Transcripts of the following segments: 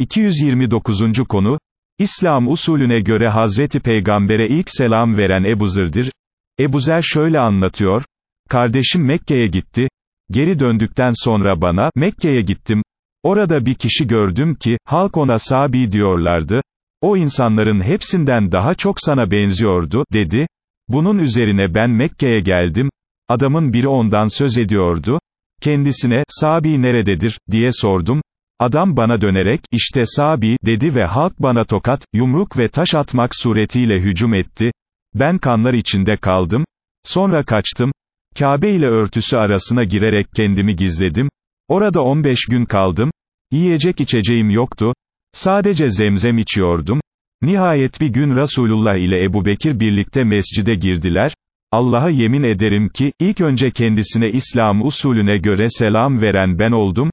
229. konu, İslam usulüne göre Hazreti Peygamber'e ilk selam veren Ebu Zır'dır. Ebu Zer şöyle anlatıyor, kardeşim Mekke'ye gitti, geri döndükten sonra bana, Mekke'ye gittim, orada bir kişi gördüm ki, halk ona Sabi diyorlardı, o insanların hepsinden daha çok sana benziyordu, dedi, bunun üzerine ben Mekke'ye geldim, adamın biri ondan söz ediyordu, kendisine, Sabi nerededir, diye sordum, Adam bana dönerek, işte Sabi, dedi ve halk bana tokat, yumruk ve taş atmak suretiyle hücum etti. Ben kanlar içinde kaldım. Sonra kaçtım. Kabe ile örtüsü arasına girerek kendimi gizledim. Orada 15 gün kaldım. Yiyecek içeceğim yoktu. Sadece zemzem içiyordum. Nihayet bir gün Resulullah ile Ebu Bekir birlikte mescide girdiler. Allah'a yemin ederim ki, ilk önce kendisine İslam usulüne göre selam veren ben oldum,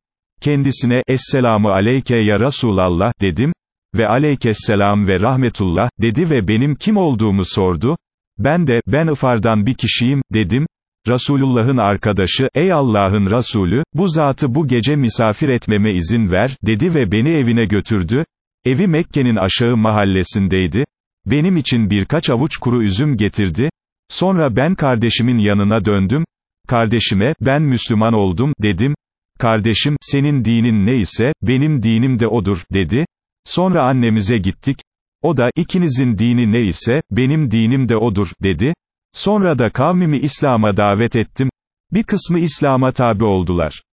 Kendisine, Esselamu aleyke ya Resulallah, dedim, ve aleykesselam ve rahmetullah, dedi ve benim kim olduğumu sordu, ben de, ben Ifar'dan bir kişiyim, dedim, Resulullah'ın arkadaşı, ey Allah'ın Resulü, bu zatı bu gece misafir etmeme izin ver, dedi ve beni evine götürdü, evi Mekke'nin aşağı mahallesindeydi, benim için birkaç avuç kuru üzüm getirdi, sonra ben kardeşimin yanına döndüm, kardeşime, ben Müslüman oldum, dedim, kardeşim, senin dinin ne ise, benim dinim de odur, dedi. Sonra annemize gittik. O da, ikinizin dini ne ise, benim dinim de odur, dedi. Sonra da kavmimi İslam'a davet ettim. Bir kısmı İslam'a tabi oldular.